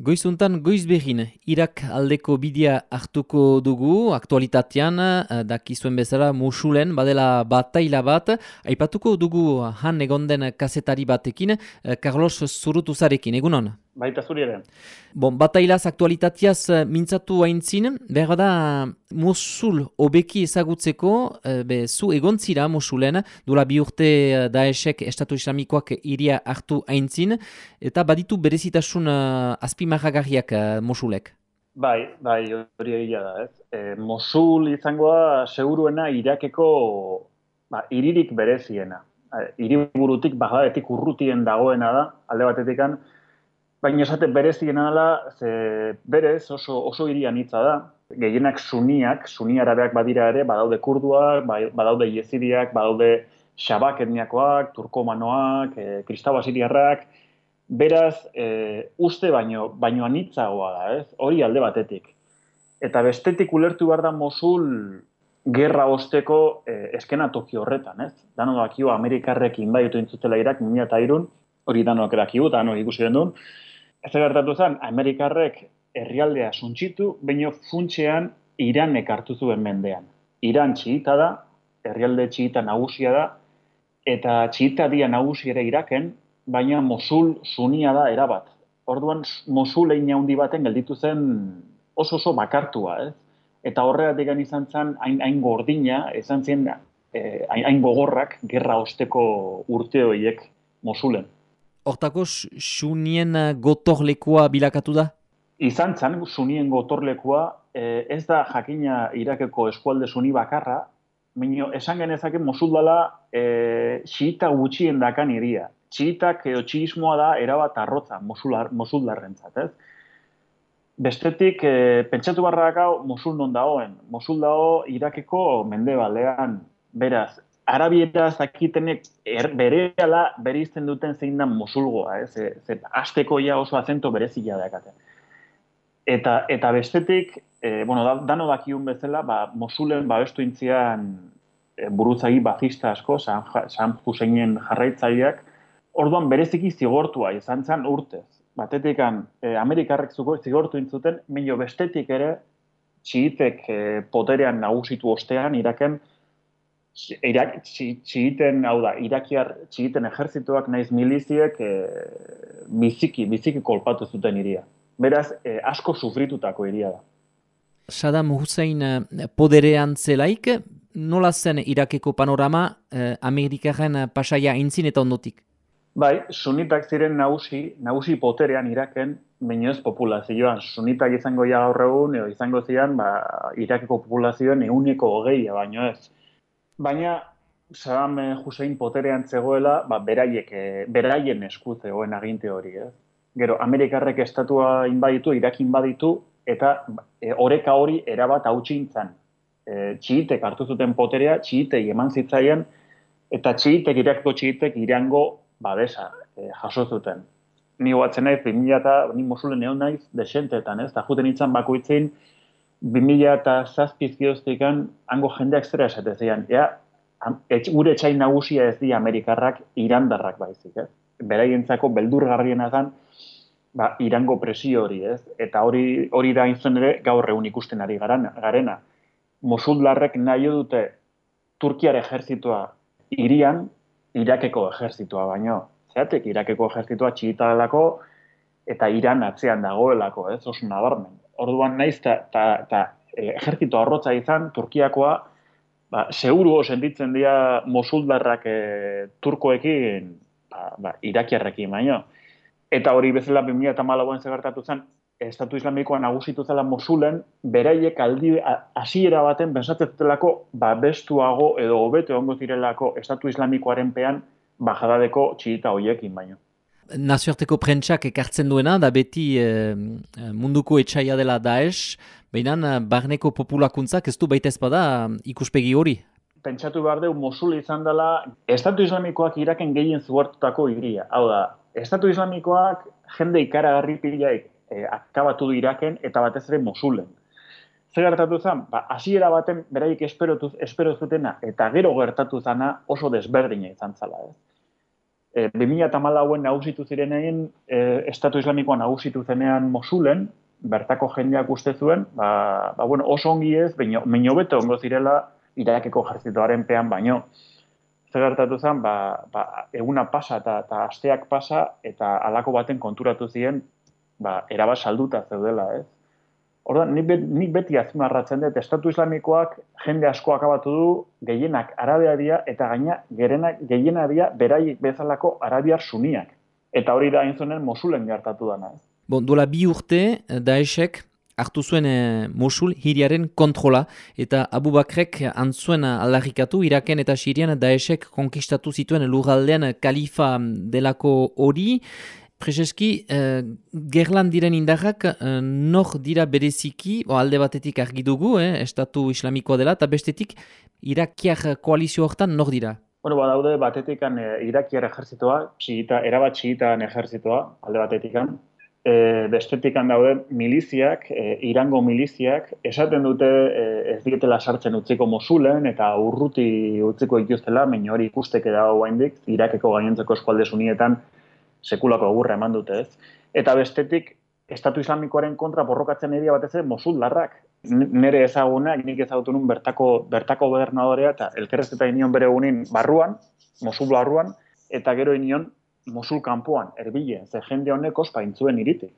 Goizuntan goiz behin, Irak aldeko bidea hartuko dugu, aktualitatean, eh, dakizuen bezala, musulen, badela bataila bat, aipatuko dugu han egonden kasetari batekin, eh, Carlos Zurutuzarekin, egunon? Baita zuri ere. Bon, batailaz aktualitatiaz eh, mintzatu haintzin, behar da Mosul obeki ezagutzeko, eh, be, zu egontzira Mosulen, dola bi urte eh, Daeshek Estatu Islamikoak iria hartu haintzin, eta baditu berezitasun uh, azpimarragarriak uh, Mosulek. Bai, bai, hori egia da, ez. E, Mosul izangoa seguruena Irakeko ba, iririk bereziena. Iriburutik, badaetik urrutien dagoena da, alde batetikan, Baina esate berezien dela, ze berez oso, oso irian hitza da. Gehienak suniak, suni arabeak badira ere, badaude kurduak, bai, badaude yezidiak, badaude xabak etniakoak, turkomanoak, e, kristau asiriarrak. Beraz, e, uste baino, baino anitzagoa da, ez? Hori alde batetik. Eta bestetik ulertu behar da Mosul gerra osteko e, eskena toki horretan, ez? Dano dakio Amerikarrekin bai intzutela irak, mila eta irun, hori danoak erakiu, dano ikusi den duen, Ez gertatu zen, Amerikarrek herrialdea suntxitu, baino funtsean Iranek hartu zuen mendean. Iran txita da, herrialde txita nagusia da, eta txita dia nagusi ere Iraken, baina Mosul sunia da erabat. Orduan Mosul egin handi baten gelditu zen oso oso bakartua, ez? Eta horregatik izan zen hain, hain gordina, izan zen eh, hain, gogorrak gerra osteko urte horiek Mosulen. Hortako, sunien eh, gotorlekoa bilakatu da? Izan zan, sunien gotorlekoa, eh, ez da jakina irakeko eskualde suni bakarra, Mino, esan genezake Mosul dela e, xiita gutxien dakan iria. Xiitak edo txismoa da erabat arrotza Mosular, Mosul darrentzat, ez? Bestetik, e, pentsatu barra Mosul non dagoen. Mosul dago Irakeko mende balean. Beraz, arabiera zakitenek er, bere ala bere duten zein da mosulgoa, ez? Ze, ze azteko ja oso azento berezila dakate. Eta, eta bestetik, e, bueno, da, dano dakiun bezala, ba, mosulen ba, bestu intzian e, buruzagi bazista asko, San, San Huseinen jarraitzaileak, orduan bereziki zigortua izan zen urtez. Batetikan, e, Amerikarrek zuko zigortu intzuten, milo bestetik ere, txiitek e, poterean nagusitu ostean, iraken, Irak, txigiten, hau da, irakiar txigiten ejerzituak naiz miliziek e, biziki, biziki kolpatu zuten iria. Beraz, e, asko sufritutako iria da. Saddam Hussein eh, poderean zelaik, nola zen Irakeko panorama eh, Amerikaren pasaia intzin eta ondotik? Bai, sunitak ziren nagusi, nagusi poterean Iraken, baino ez populazioan. Sunitak izango ja gaur egun, edo izango zian, ba, Irakeko populazioan eguneko hogeia, baino ez baina Saddam Hussein poterean zegoela, ba, beraiek, e, beraien esku zegoen aginte hori, ez? Gero, Amerikarrek estatua inbaditu, Irak inbaditu, eta e, oreka hori erabat hau txintzan. E, txiitek hartu zuten poterea, txiitek eman zitzaien, eta txiitek, Irakko txiitek, irango babesa e, jaso zuten. Ni guatzen naiz, 2000 eta, ni mosulen egon naiz, desentetan, ez? Da juten itzan bakoitzin, 2000 eta zazpizkioztikan, hango jendeak zera esatezian, ea, etx, gure etxain nagusia ez di Amerikarrak irandarrak baizik, ez? Beraientzako beldurgarriena zen, ba, irango presio hori, ez? Eta hori hori da inzen ere gaur egun ikusten ari garana, garena. Mosuldarrek nahi dute Turkiar ejertzitoa irian, Irakeko ejertzitua baino. Zeatek Irakeko ejertzitua txigita delako, eta Iran atzean dagoelako, ez? Oso nabarmen. Orduan naiz eta ta, e, arrotza izan, Turkiakoa, ba, seguru sentitzen dira mosuldarrak e, turkoekin, ba, ba, irakiarrekin baino. Eta hori bezala 2000 eta malagoen zegartatu zen, Estatu Islamikoa nagusitu zela Mosulen, beraiek aldi hasiera baten pensatzetelako ba, bestuago edo hobeto ongo zirelako Estatu Islamikoaren pean bajadadeko txita hoiekin baino. Nazioarteko prentsak ekartzen duena, da beti eh, munduko etxaia dela Daesh, Baina, eh, barneko populakuntzak ez du baita ezpada eh, ikuspegi hori? Pentsatu behar dugu, Mosul izan dela, Estatu Islamikoak iraken gehien zuartutako iria. Hau da, Estatu Islamikoak jende ikaragarri pilaik e, akabatu du iraken eta batez ere Mosulen. Zer gertatu zen? Ba, hasiera baten beraik espero zutena eta gero gertatu zana oso desberdina izan zala. Ez? E, 2008 nagusitu ziren egin, e, Estatu Islamikoa nagusitu zenean Mosulen, bertako jendeak uste zuen, ba, ba bueno, oso ongi ez, baino beto ongo zirela Irakeko jartzituaren pean baino. Zer gertatu zen, ba, ba, eguna pasa eta, eta asteak pasa, eta alako baten konturatu ziren, ba, erabat salduta zeudela, ez? Orduan, nik, bet, nik beti azmarratzen dut, Estatu Islamikoak jende asko akabatu du, gehienak arabia dira, eta gaina gerenak gehiena dira, beraiek bezalako arabiar suniak. Eta hori da zunen Mosulen gertatu dana. Bon, dola bi urte, Daeshek hartu zuen e, Mosul hiriaren kontrola, eta Abu Bakrek antzuen aldarrikatu, Iraken eta Sirian Daeshek konkistatu zituen lurraldean kalifa delako hori, Prezeski, eh, gerlan diren indarrak eh, nor dira bereziki, o alde batetik argi dugu, eh, estatu islamikoa dela, eta bestetik irakiar koalizio hortan nor dira? Bueno, ba, daude batetik eh, irakiar ejerzitoa, txigita, erabat txigitan ejerzitoa, alde batetik E, bestetik daude miliziak, e, irango miliziak, esaten dute e, ez dietela sartzen utziko mosulen eta urruti utziko ikustela, baina hori ikusteke dago guaindik, irakeko gainentzeko eskualde sunietan, sekulako agurra eman dute, ez? Eta bestetik, Estatu Islamikoaren kontra borrokatzen edia batez ere Mosul larrak. Nere ezaguna, nik ezagutu nun bertako, bertako gobernadorea eta elkerrezeta inion bere egunin barruan, Mosul barruan, eta gero inion Mosul kanpoan, erbile, ze jende honek ospaintzuen iriti.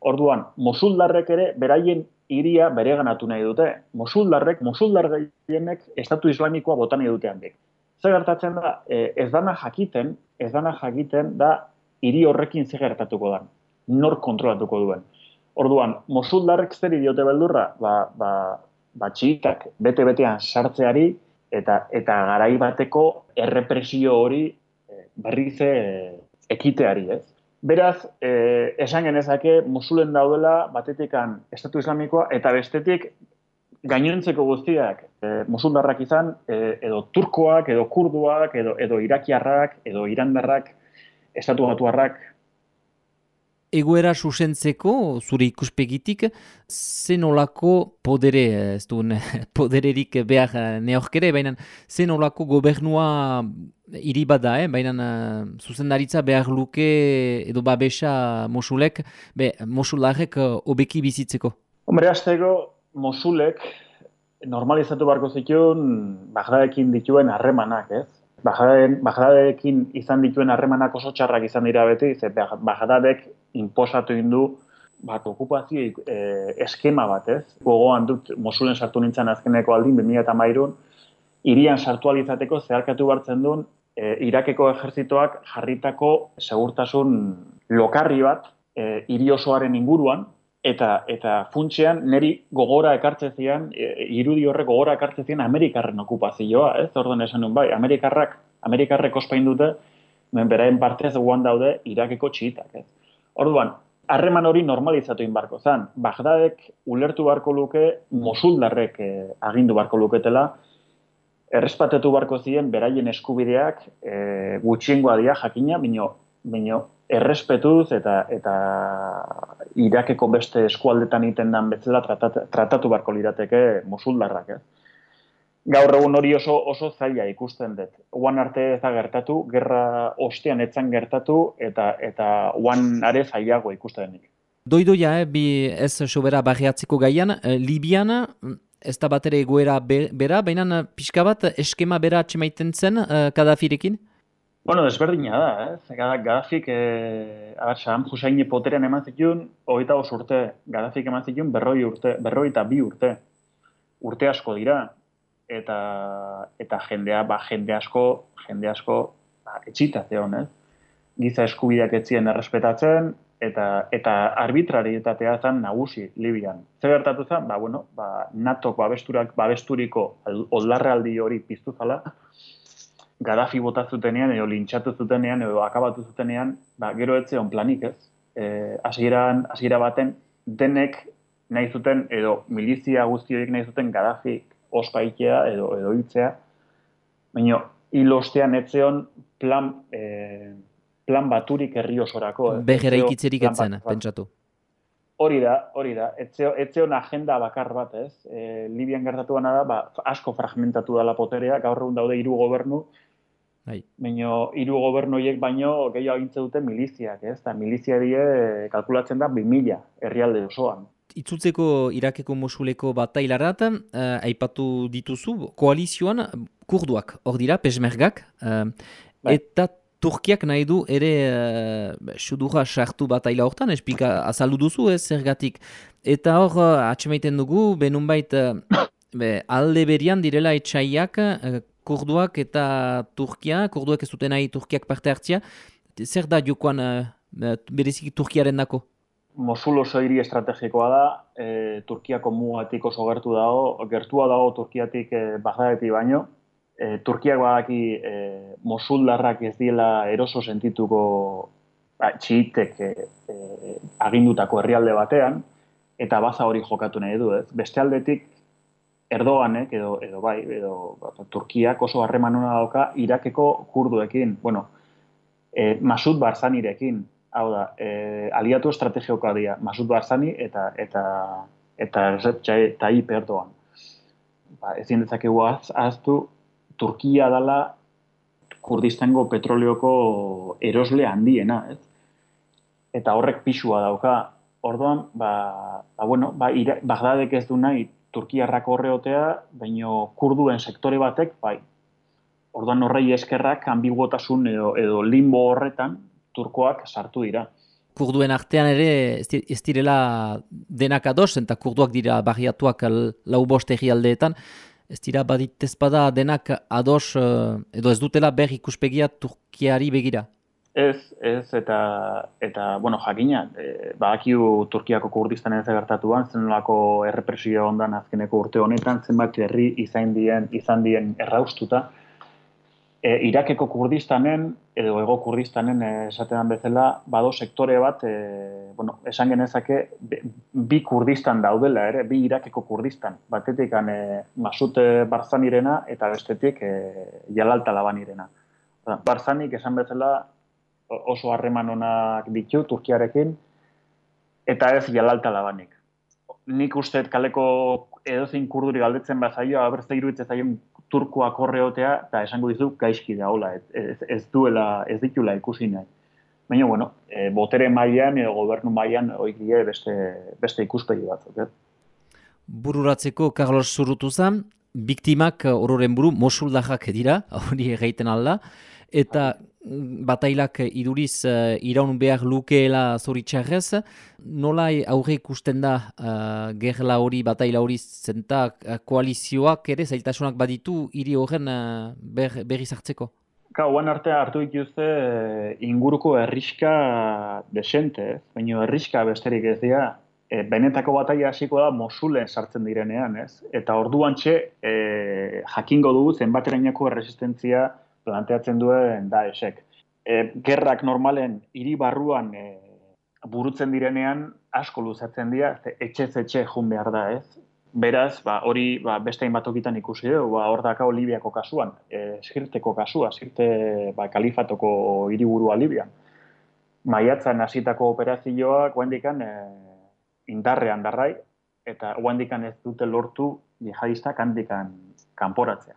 Orduan, Mosul larrek ere beraien iria bere ganatu nahi dute. Mosul larrek, Mosul larreienek Estatu Islamikoa botan nahi dute handik. Zer gertatzen da, eh, ez dana jakiten, ez dana jakiten da hiri horrekin ze gertatuko da, nor kontrolatuko duen. Orduan, Mosuldarrek zer idiote beldurra, ba, ba, ba txitak bete-betean sartzeari eta eta garai bateko errepresio hori e, berriz e, ekiteari, ez? Beraz, e, esan genezake Mosulen daudela batetikan Estatu Islamikoa eta bestetik gainontzeko guztiak e, Mosuldarrak izan e, edo turkoak, edo kurduak, edo, edo irakiarrak, edo irandarrak, estatu batuarrak. Egoera susentzeko, zure ikuspegitik, zen olako podere, ez du, podererik behar neorkere, baina zen olako gobernua hiri bada, eh? baina uh, zuzendaritza behar luke edo babesa Mosulek, be, Mosularek uh, obeki bizitzeko? Hombre, azteko, Mosulek normalizatu barko zituen Bagdadekin dituen harremanak, ez? Bagdadekin izan dituen harremanak oso txarrak izan dira beti, ze Bagdadek inposatu indu bat okupazio e, eskema bat, ez? Gogoan dut Mosulen sartu nintzen azkeneko aldin 2000 eta mairun, irian sartu alizateko zeharkatu bartzen duen e, Irakeko ejertzitoak jarritako segurtasun lokarri bat e, iri osoaren inguruan, eta eta funtsean neri gogora ekartzen zian e, irudi horrek gogora ekartzen zian Amerikarren okupazioa, ez? Orduan esan nun bai, Amerikarrak Amerikarrek ospain dute men beraien partez guan daude Irakeko txitak, ez? Orduan, harreman hori normalizatu in barko zan. Bagdadek ulertu barko luke Mosuldarrek e, agindu barko luketela errespatetu barko ziren beraien eskubideak e, gutxiengoa dira jakina, baino baino errespetuz eta eta Irakeko beste eskualdetan egiten dan betzela tratatu, tratatu barko lirateke musuldarrak, eh? Gaur egun hori oso oso zaila ikusten dut. Oan arte ez da gertatu, gerra ostean etzan gertatu eta eta oan are zailago ikusten denik. Doidoia, eh, bi ez sobera barriatzeko gaian, eh, Libian ez da bat ere egoera bera, baina pixka bat eskema bera atxemaiten zen eh, Kadafirekin? Bueno, desberdina da, eh? Gaddafik, eh, abar, Saddam Hussein poterean eman zituen, hogeita os urte, Gaddafik eman zituen berroi urte, berroi eta bi urte. Urte asko dira, eta eta jendea, ba, jende asko, jende asko, ba, etxita zeon, eh? Giza eskubideak etzien errespetatzen, eta eta arbitrarietatea zen nagusi Libian. Zer gertatu zen? Ba, bueno, ba, NATO babesturak, babesturiko oldarrealdi hori piztu zala, Gaddafi bota zutenean edo lintxatu zutenean edo akabatu zutenean, ba, gero etze on planik ez. E, asieran, asiera baten denek nahi zuten edo milizia guztioik nahi zuten Gaddafi ospaitea edo edo hiltzea. Baina hilostean etzeon plan e, plan baturik herri osorako. Eh? Begera ikitzerik etzen, pentsatu. Hori da, hori da. Etzeo, etzeon agenda bakar bat, ez? E, Libian gertatu da, ba, asko fragmentatu da la poterea, gaur egun daude hiru gobernu, Bai. Baina hiru gobernoiek baino gehiago agintze dute miliziak, ez? Eta milizia die kalkulatzen da 2000 herrialde osoan. Itzutzeko Irakeko Mosuleko batailarat, uh, aipatu dituzu, koalizioan kurduak, hor dira, pesmergak, uh, eta Turkiak nahi du ere uh, sudurra sartu bataila hortan, espika azaldu duzu ez zergatik. Eta hor, uh, atxemaiten dugu, benunbait uh, be, alde berian direla etxaiak, kurduak eta Turkia, kurduak ez duten nahi Turkiak parte hartzia, zer da jokoan uh, berezik Turkiaren dako? Mosul oso hiri estrategikoa da, e, Turkiako mugatik oso gertu dago, gertua dago Turkiatik e, Bagdadetik baino, e, Turkiak badaki e, Mosuldarrak ez diela eroso sentituko ba, txiitek e, agindutako herrialde batean, eta baza hori jokatu nahi du, ez? Beste aldetik, Erdoganek edo edo bai edo ba, Turkiak oso harreman ona dauka Irakeko kurduekin, bueno, eh Masud Barzanirekin, hau da, eh aliatu estrategikoa dira Masud Barzani eta eta eta Recep Tayyip Erdogan. Ba, ezin dezakegu ahaztu Turkia dala Kurdistango petroleoko erosle handiena, ez? Eta horrek pisua dauka. Orduan, ba, ba bueno, ba, Bagdadek ez du nahi Turkiarrak horreotea, baino kurduen sektore batek, bai, orduan horrei eskerrak ambiguotasun edo, edo limbo horretan turkoak sartu dira. Kurduen artean ere ez direla denak ados, eta kurduak dira barriatuak lau bost aldeetan, ez dira baditez bada denak ados, eh, edo ez dutela berri ikuspegia Turkiari begira. Ez, ez, eta, eta bueno, jakina, e, badakiu Turkiako Kurdistan ez gertatuan, zenolako errepresio ondan azkeneko urte honetan, zenbat herri izan dien, izan dien erraustuta. E, Irakeko Kurdistanen, edo ego Kurdistanen e, esatean bezala, bado sektore bat, e, bueno, esan genezake, bi Kurdistan daudela, ere, bi Irakeko Kurdistan. Batetik, e, Masute Barzanirena, eta bestetik, e, Jalalta Labanirena. Barzanik esan bezala oso harreman onak ditu Turkiarekin, eta ez jalalta labanik. Nik uste kaleko edozein kurduri galdetzen bat zaio, abertze iruditzen zaio turkoak korreotea, eta esango dizu gaizki da, hola, ez, ez, duela, ez ditula ikusi nahi. Baina, bueno, e, botere mailan edo gobernu mailan oik die beste, beste ikuspegi batzuk. Eh? Bururatzeko Carlos Zurutuzan, biktimak ororen buru mosuldajak dira, hori egiten alda, eta batailak iduriz uh, iraun behar lukeela zoritxarrez, nola aurre ikusten da uh, gerla hori, bataila hori zenta uh, koalizioak ere zailtasunak baditu hiri horren uh, ber, berri zartzeko? Ka, oan artea hartu dituzte inguruko erriska desente, baina erriska besterik ez dira, e, benetako bataila hasiko da Mosulen sartzen direnean, ez? Eta orduan txe, e, jakingo dugu zenbaterainako resistentzia planteatzen duen da esek. E, gerrak normalen hiri barruan e, burutzen direnean asko luzatzen dira, etxe etxe jun behar da, ez? Beraz, ba, hori ba, beste hainbatokitan ikusi dugu, ba, hor daka Olibiako kasuan, e, sirteko kasua, sirte ba, kalifatoko hiriburua Libian. Maiatzan hasitako operazioak guendikan e, indarrean darrai, eta guendikan ez dute lortu jihadistak handikan kanporatzea